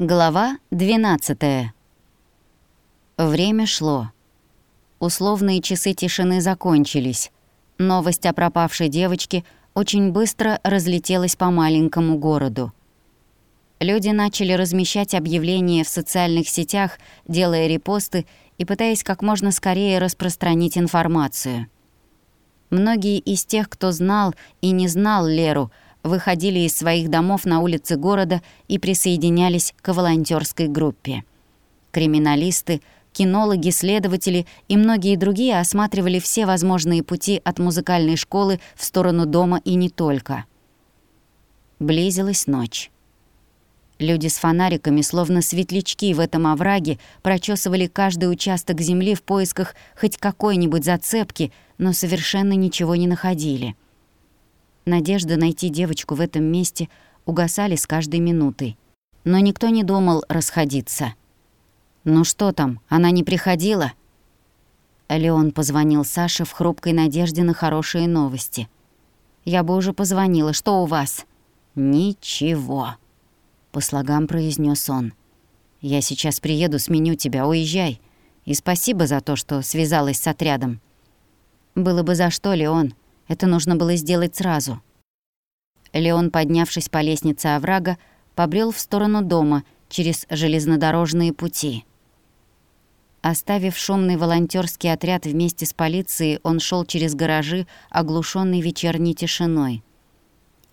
Глава 12. Время шло. Условные часы тишины закончились. Новость о пропавшей девочке очень быстро разлетелась по маленькому городу. Люди начали размещать объявления в социальных сетях, делая репосты и пытаясь как можно скорее распространить информацию. Многие из тех, кто знал и не знал Леру, выходили из своих домов на улицы города и присоединялись к волонтерской группе. Криминалисты, кинологи, следователи и многие другие осматривали все возможные пути от музыкальной школы в сторону дома и не только. Близилась ночь. Люди с фонариками, словно светлячки в этом овраге, прочесывали каждый участок земли в поисках хоть какой-нибудь зацепки, но совершенно ничего не находили. Надежда найти девочку в этом месте угасали с каждой минутой. Но никто не думал расходиться. «Ну что там, она не приходила?» Леон позвонил Саше в хрупкой надежде на хорошие новости. «Я бы уже позвонила. Что у вас?» «Ничего», — по слогам произнес он. «Я сейчас приеду, сменю тебя, уезжай. И спасибо за то, что связалась с отрядом». «Было бы за что, Леон. Это нужно было сделать сразу. Леон, поднявшись по лестнице оврага, побрел в сторону дома через железнодорожные пути. Оставив шумный волонтерский отряд вместе с полицией, он шел через гаражи, оглушенный вечерней тишиной.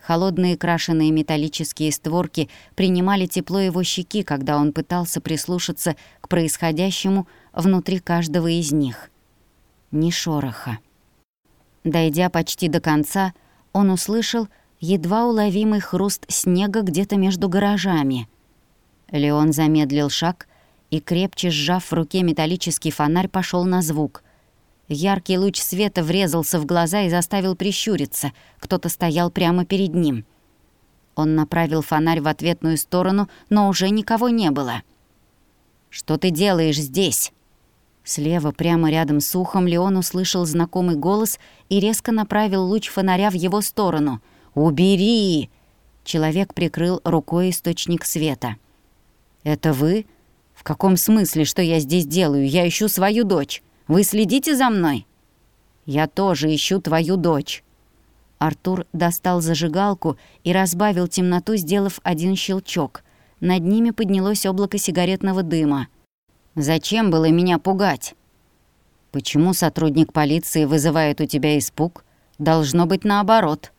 Холодные крашеные металлические створки принимали тепло его щеки, когда он пытался прислушаться к происходящему внутри каждого из них. Ни шороха. Дойдя почти до конца, он услышал едва уловимый хруст снега где-то между гаражами. Леон замедлил шаг и, крепче сжав в руке металлический фонарь, пошел на звук. Яркий луч света врезался в глаза и заставил прищуриться. Кто-то стоял прямо перед ним. Он направил фонарь в ответную сторону, но уже никого не было. «Что ты делаешь здесь?» Слева, прямо рядом с ухом, Леон услышал знакомый голос и резко направил луч фонаря в его сторону. «Убери!» Человек прикрыл рукой источник света. «Это вы? В каком смысле, что я здесь делаю? Я ищу свою дочь. Вы следите за мной?» «Я тоже ищу твою дочь». Артур достал зажигалку и разбавил темноту, сделав один щелчок. Над ними поднялось облако сигаретного дыма. Зачем было меня пугать? Почему сотрудник полиции вызывает у тебя испуг? Должно быть наоборот.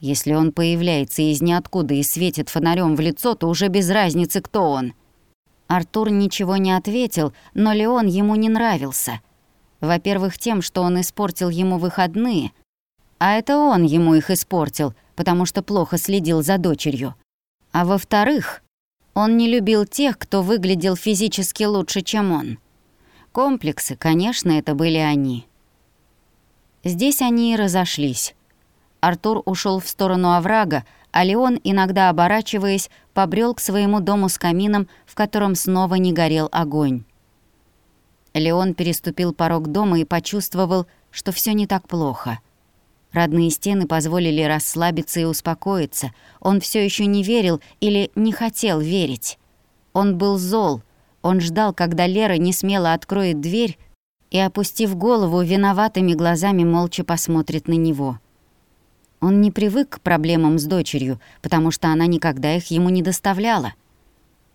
Если он появляется из ниоткуда и светит фонарем в лицо, то уже без разницы, кто он. Артур ничего не ответил, но Леон ему не нравился. Во-первых, тем, что он испортил ему выходные, а это он ему их испортил, потому что плохо следил за дочерью. А во-вторых, он не любил тех, кто выглядел физически лучше, чем он. Комплексы, конечно, это были они. Здесь они и разошлись. Артур ушел в сторону оврага, а Леон, иногда оборачиваясь, побрел к своему дому с камином, в котором снова не горел огонь. Леон переступил порог дома и почувствовал, что все не так плохо. Родные стены позволили расслабиться и успокоиться. Он все еще не верил или не хотел верить. Он был зол. Он ждал, когда Лера не смело откроет дверь и, опустив голову, виноватыми глазами молча посмотрит на него. Он не привык к проблемам с дочерью, потому что она никогда их ему не доставляла.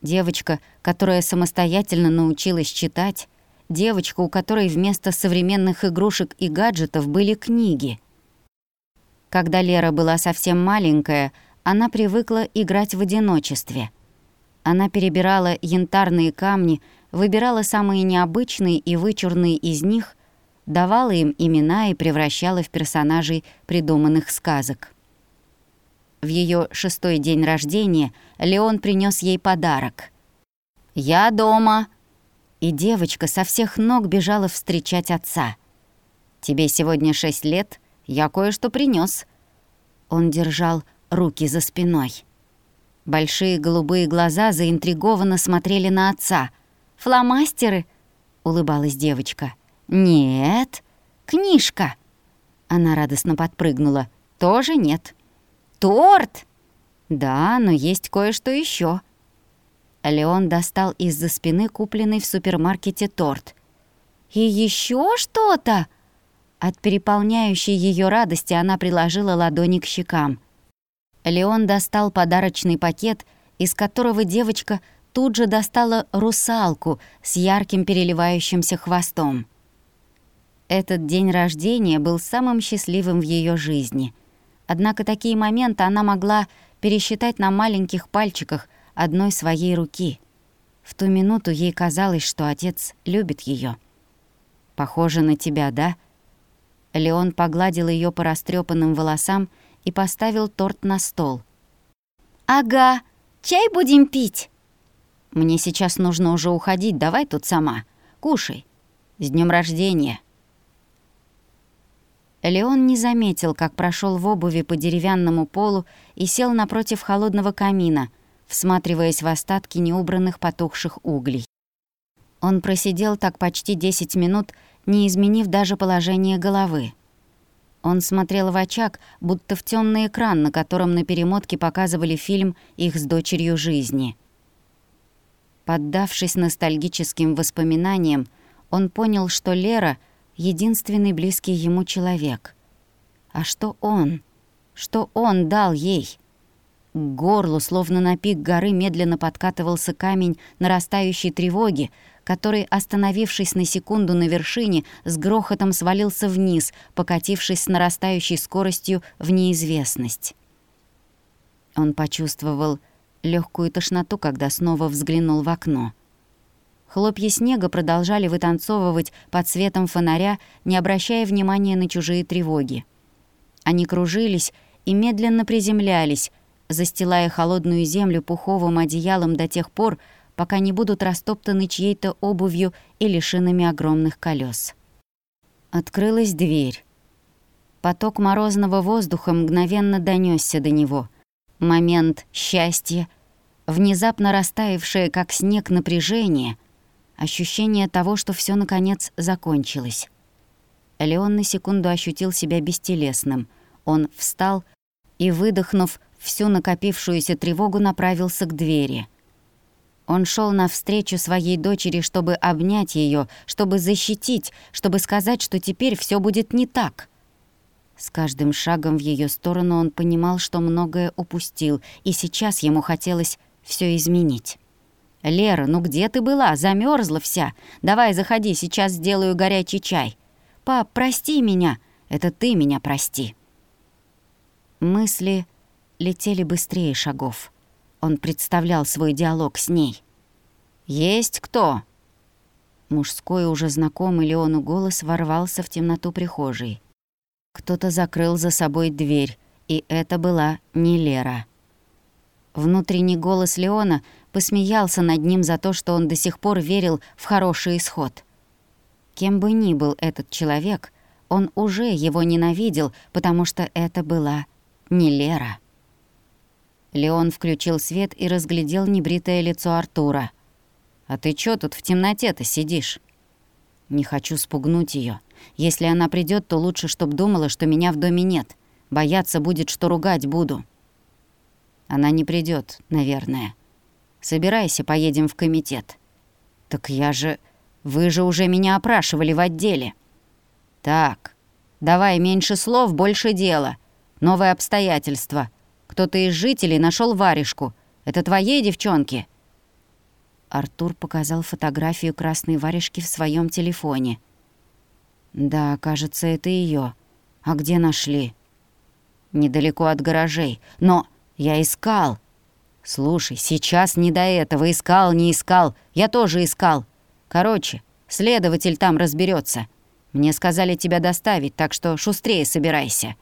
Девочка, которая самостоятельно научилась читать, девочка, у которой вместо современных игрушек и гаджетов были книги — когда Лера была совсем маленькая, она привыкла играть в одиночестве. Она перебирала янтарные камни, выбирала самые необычные и вычурные из них, давала им имена и превращала в персонажей придуманных сказок. В ее шестой день рождения Леон принес ей подарок. «Я дома!» И девочка со всех ног бежала встречать отца. «Тебе сегодня шесть лет, я кое-что принес. Он держал руки за спиной. Большие голубые глаза заинтригованно смотрели на отца. «Фломастеры?» — улыбалась девочка. «Нет, книжка». Она радостно подпрыгнула. «Тоже нет». «Торт?» «Да, но есть кое-что еще. Леон достал из-за спины купленный в супермаркете торт. «И еще что-то!» От переполняющей ее радости она приложила ладони к щекам. Леон достал подарочный пакет, из которого девочка тут же достала русалку с ярким переливающимся хвостом. Этот день рождения был самым счастливым в ее жизни. Однако такие моменты она могла пересчитать на маленьких пальчиках одной своей руки. В ту минуту ей казалось, что отец любит ее. «Похоже на тебя, да?» Леон погладил ее по растрепанным волосам и поставил торт на стол. «Ага, чай будем пить?» «Мне сейчас нужно уже уходить, давай тут сама. Кушай. С днем рождения!» Леон не заметил, как прошел в обуви по деревянному полу и сел напротив холодного камина, всматриваясь в остатки неубранных потухших углей. Он просидел так почти 10 минут, не изменив даже положение головы. Он смотрел в очаг, будто в темный экран, на котором на перемотке показывали фильм их с дочерью жизни. Поддавшись ностальгическим воспоминаниям, он понял, что Лера — единственный близкий ему человек. А что он? Что он дал ей? К горлу, словно на пик горы, медленно подкатывался камень нарастающей тревоги, который, остановившись на секунду на вершине, с грохотом свалился вниз, покатившись с нарастающей скоростью в неизвестность. Он почувствовал легкую тошноту, когда снова взглянул в окно. Хлопья снега продолжали вытанцовывать под светом фонаря, не обращая внимания на чужие тревоги. Они кружились и медленно приземлялись, застилая холодную землю пуховым одеялом до тех пор, пока не будут растоптаны чьей-то обувью или шинами огромных колес. Открылась дверь. Поток морозного воздуха мгновенно донесся до него. Момент счастья, внезапно растаявшее, как снег, напряжение, ощущение того, что все наконец закончилось. Леон на секунду ощутил себя бестелесным. Он встал и, выдохнув всю накопившуюся тревогу, направился к двери — он шел навстречу своей дочери, чтобы обнять ее, чтобы защитить, чтобы сказать, что теперь все будет не так. С каждым шагом в ее сторону он понимал, что многое упустил, и сейчас ему хотелось все изменить. «Лера, ну где ты была? Замерзла вся. Давай заходи, сейчас сделаю горячий чай. Пап, прости меня. Это ты меня прости». Мысли летели быстрее шагов. Он представлял свой диалог с ней. «Есть кто?» Мужской, уже знакомый Леону голос ворвался в темноту прихожей. Кто-то закрыл за собой дверь, и это была не Лера. Внутренний голос Леона посмеялся над ним за то, что он до сих пор верил в хороший исход. Кем бы ни был этот человек, он уже его ненавидел, потому что это была не Лера. Леон включил свет и разглядел небритое лицо Артура. «А ты чё тут в темноте-то сидишь?» «Не хочу спугнуть её. Если она придёт, то лучше, чтоб думала, что меня в доме нет. Бояться будет, что ругать буду». «Она не придёт, наверное. Собирайся, поедем в комитет». «Так я же... Вы же уже меня опрашивали в отделе». «Так, давай меньше слов, больше дела. Новые обстоятельства». Кто-то из жителей нашел варежку. Это твоей девчонки?» Артур показал фотографию красной варежки в своем телефоне. «Да, кажется, это ее. А где нашли?» «Недалеко от гаражей. Но я искал!» «Слушай, сейчас не до этого. Искал, не искал. Я тоже искал. Короче, следователь там разберется. Мне сказали тебя доставить, так что шустрее собирайся».